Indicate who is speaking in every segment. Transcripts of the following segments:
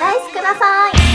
Speaker 1: ライスください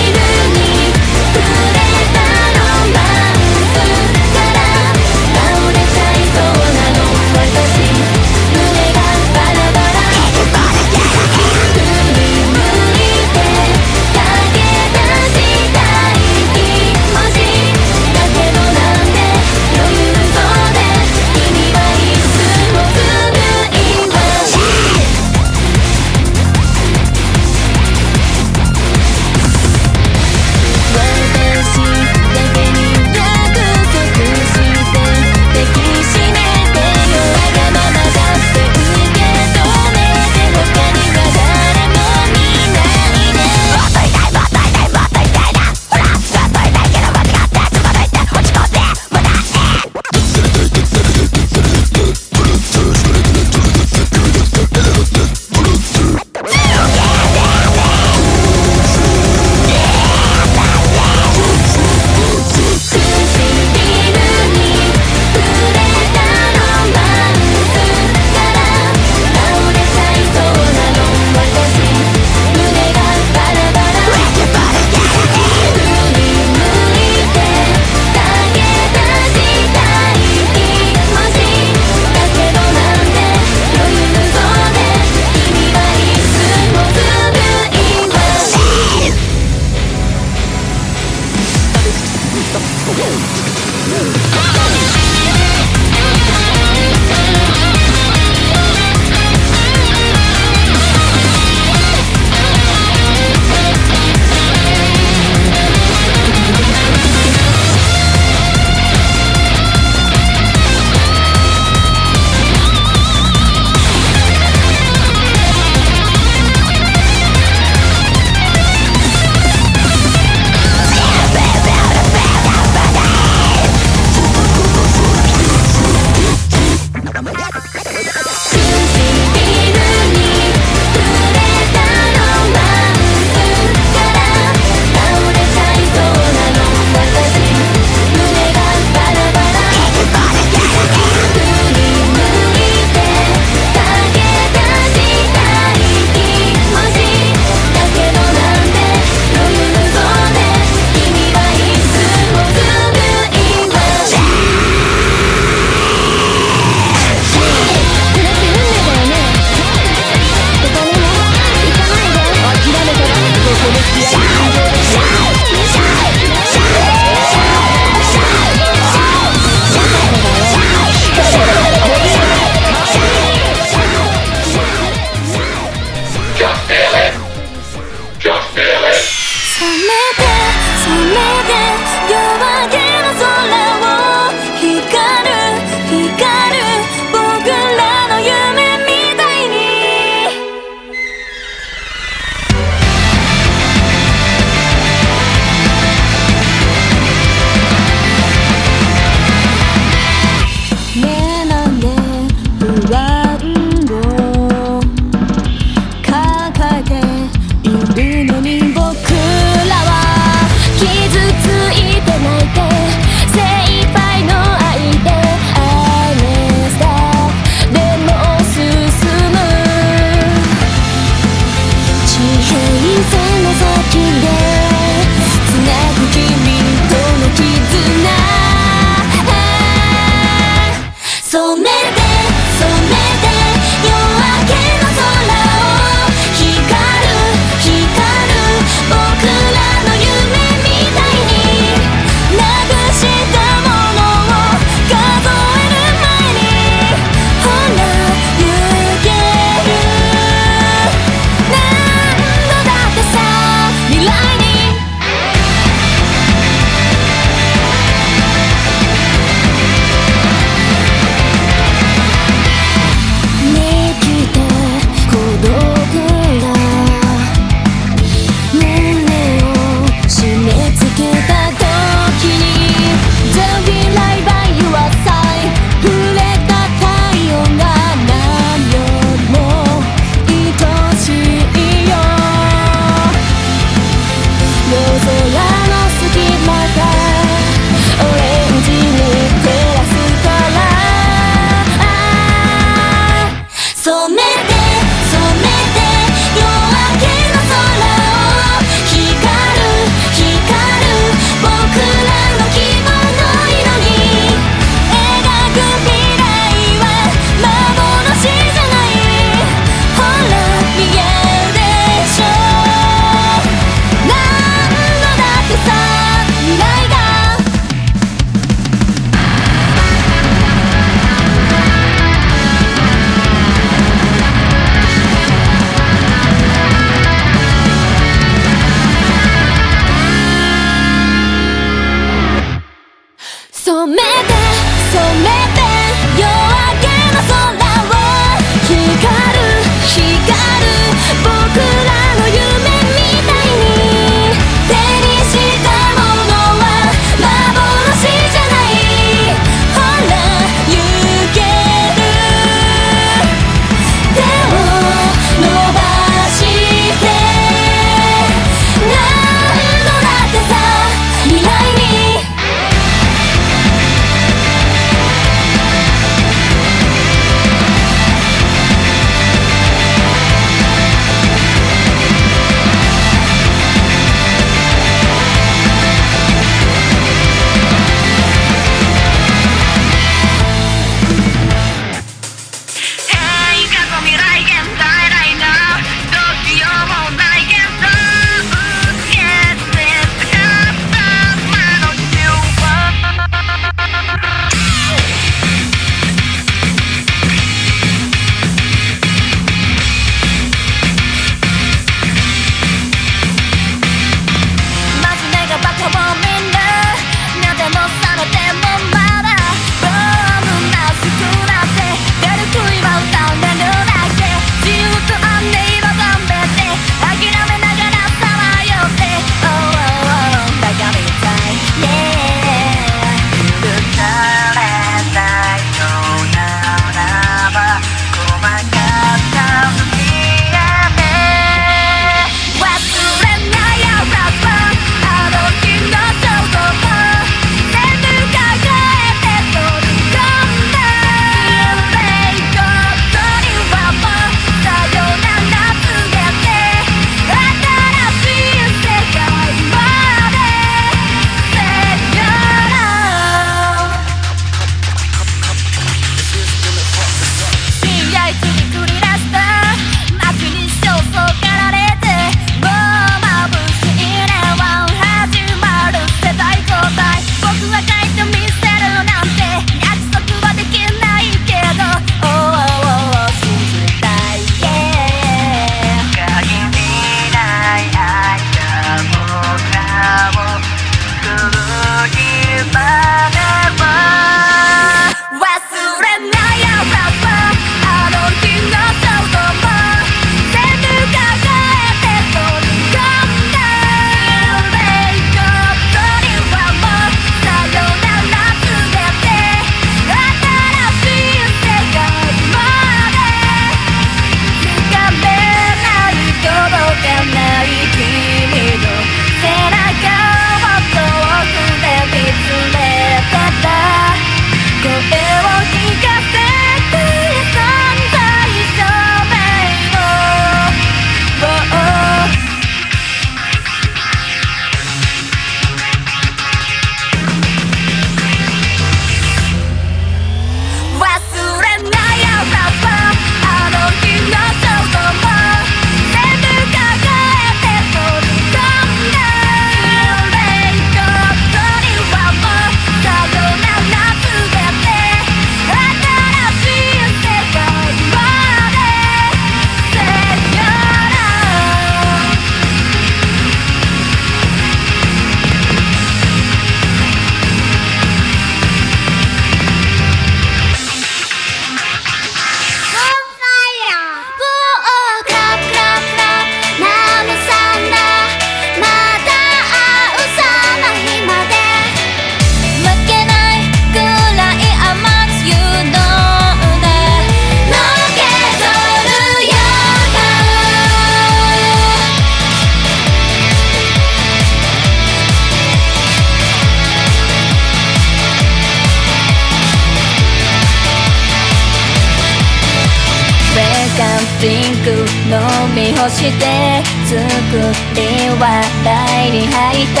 Speaker 2: 倍に
Speaker 1: 配達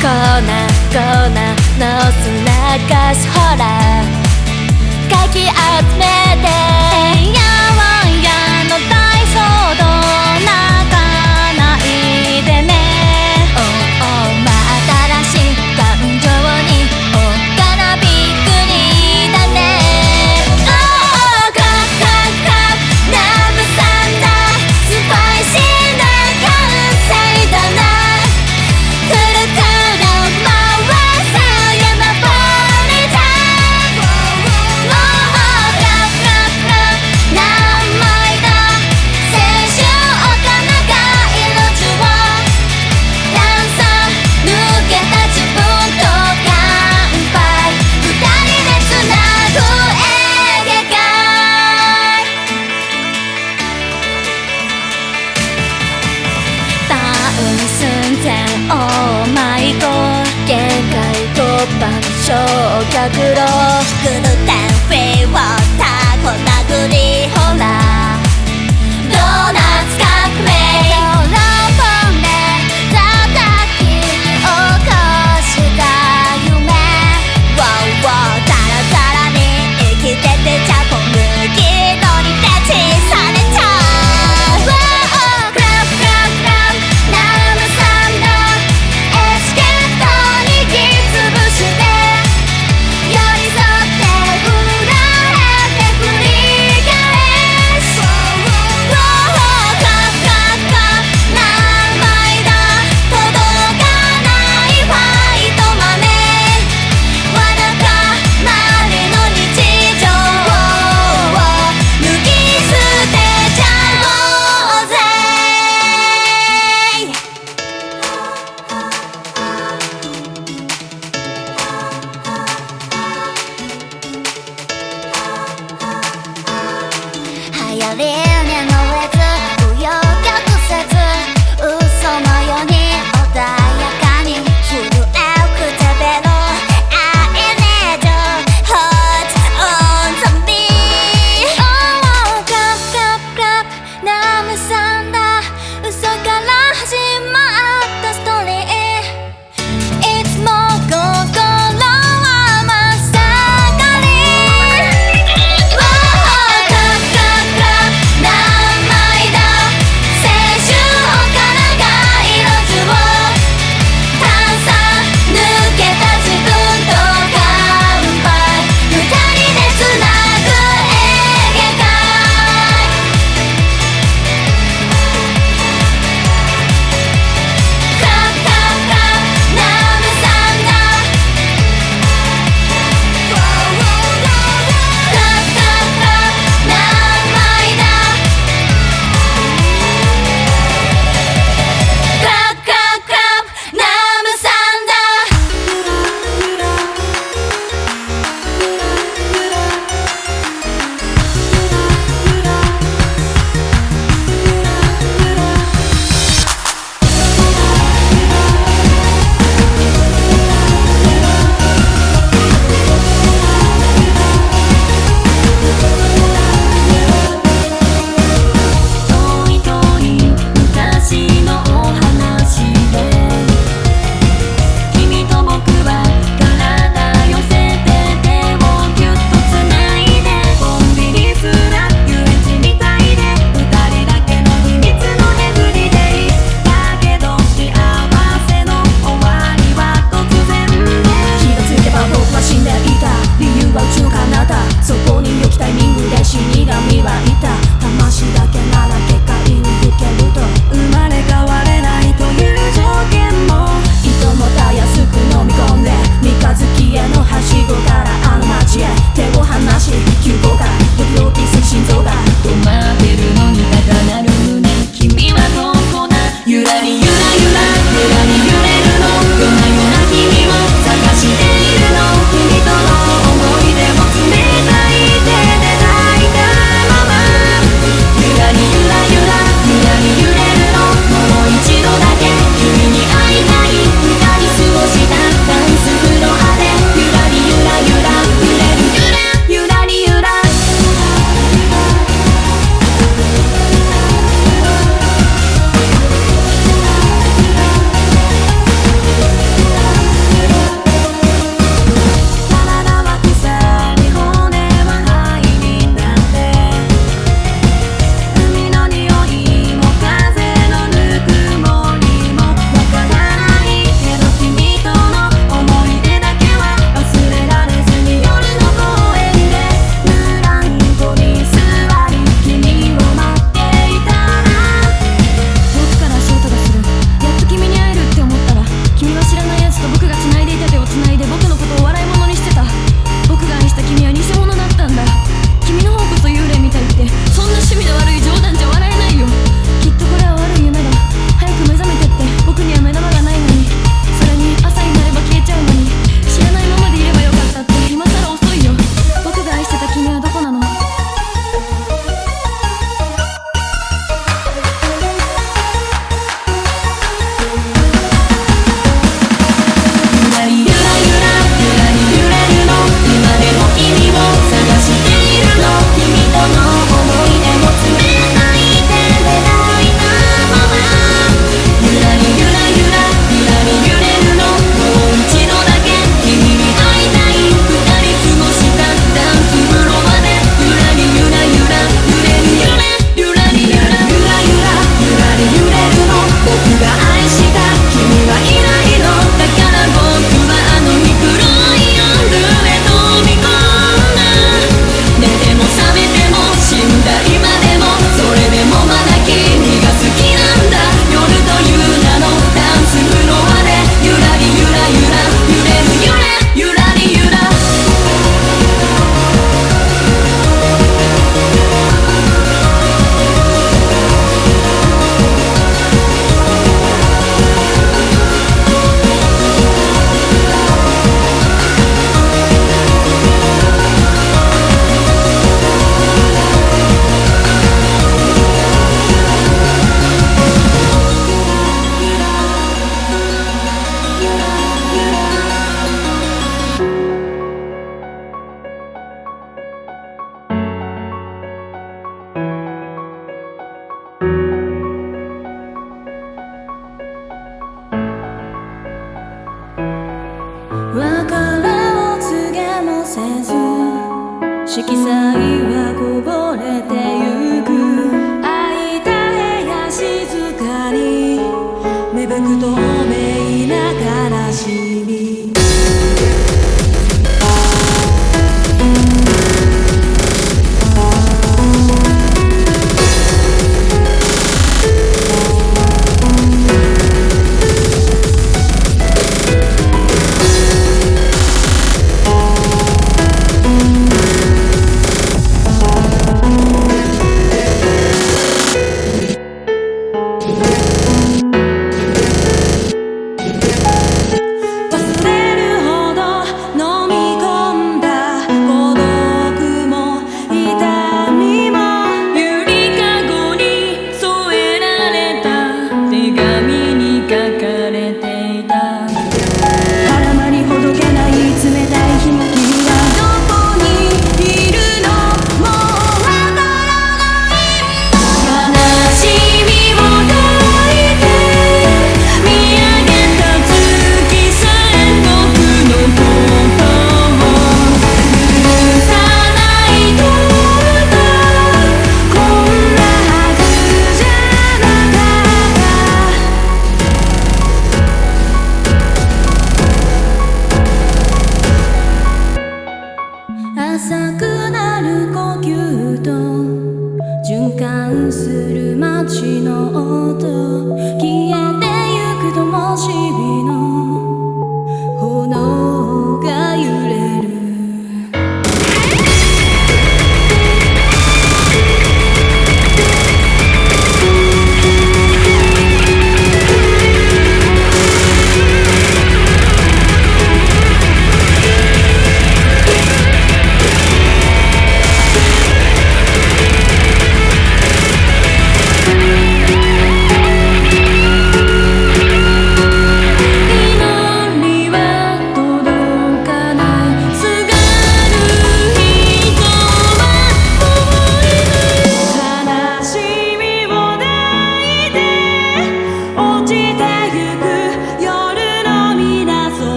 Speaker 1: コーナーコーナーの砂かしほらかき集めて。よう 그런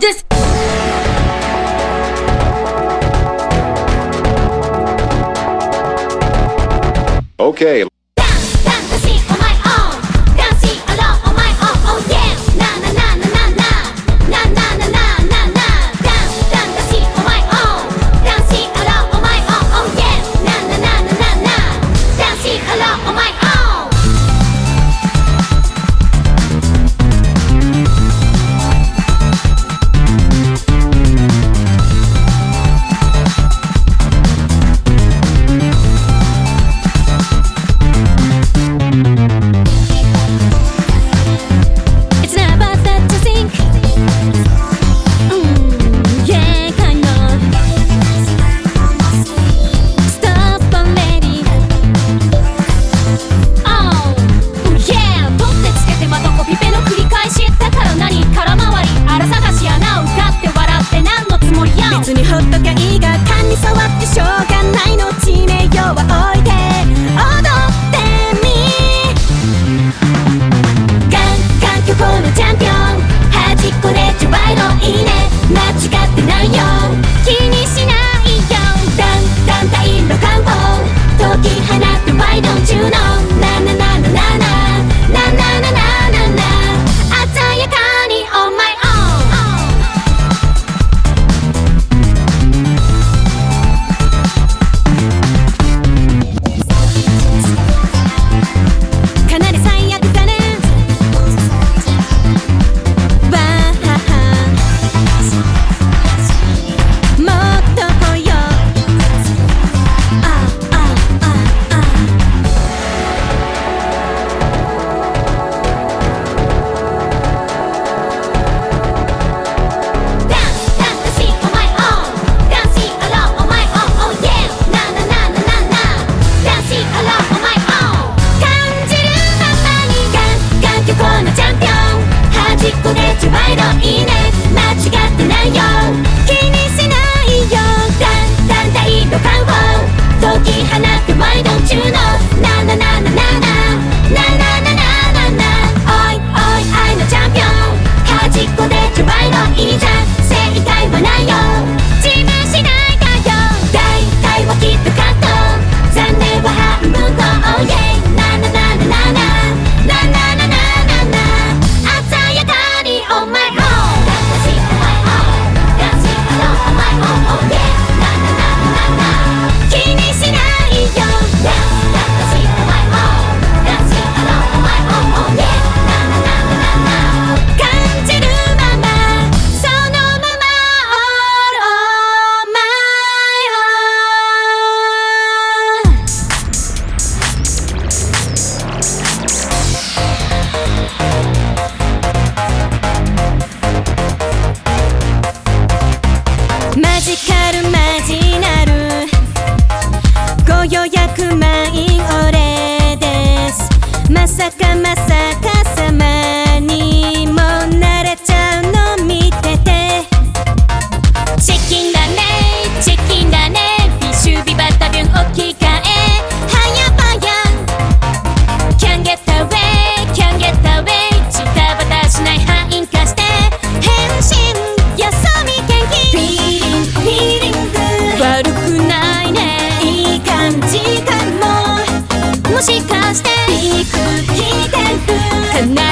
Speaker 1: this.
Speaker 3: Okay.
Speaker 4: and now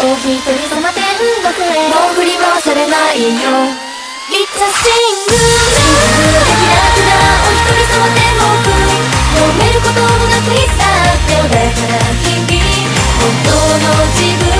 Speaker 4: コーヒーり
Speaker 1: 染ま天国へもう振り回されないよ。It's a single 一人ても読めることもなくいつだって
Speaker 5: 穏やかな
Speaker 4: 日々本当の
Speaker 1: 自分。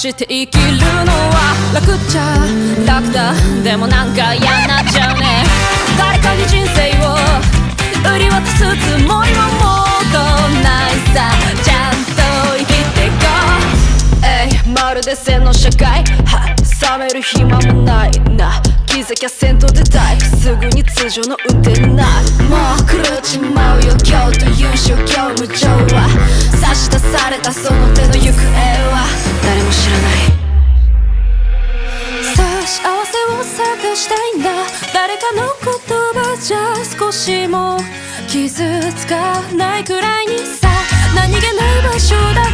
Speaker 1: して
Speaker 4: 生きるのは楽っちゃ楽だでもなんか嫌なっちゃうね。誰かに人生を売り渡すつもりはもっとないさ。ちゃんと生きていこう。えいまるで線の社会は冷める暇もないな。気づきゃ先頭でたいすぐに通常の運転になるもう狂っちまうよ今日という状況無情は。差し出されたその手の夢たの言葉じゃ少しも傷つかないくらいにさ。何気ない場所だ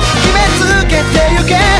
Speaker 6: 決めつけて
Speaker 1: ゆけ